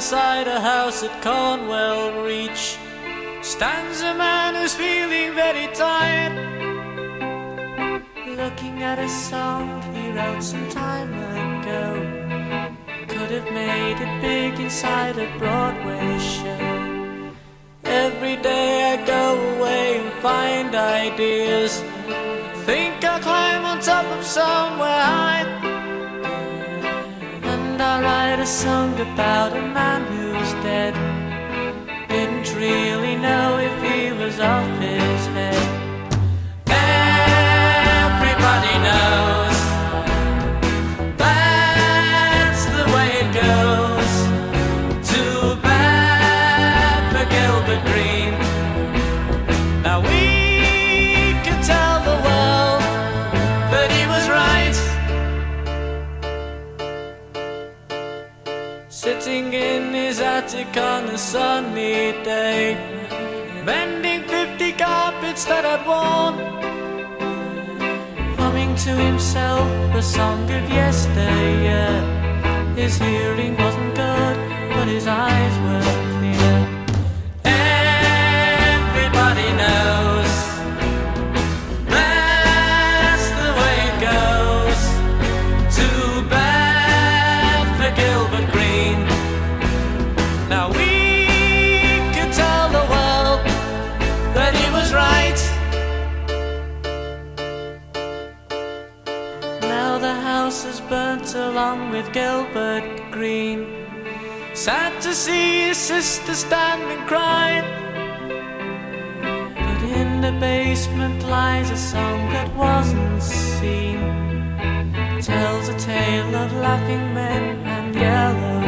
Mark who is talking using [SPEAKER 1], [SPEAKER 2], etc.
[SPEAKER 1] inside a house at Cornwall Reach stands a man who's feeling very tired. Looking at a song he wrote some time ago. Could have made it big inside a Broadway show. Every day I go away and find ideas. About a man who's dead. Sitting in his attic on a sunny day, mending 50 carpets that had worn. Humming to himself a song of yesteryear. His hearing wasn't good, but his eyes were clear. Everybody knows that's the way it goes. Too bad for Gilbert house is burnt along with Gilbert Green. Sad to see his sister standing crying. But in the basement lies a song that wasn't seen. Tells a tale of laughing men and yellow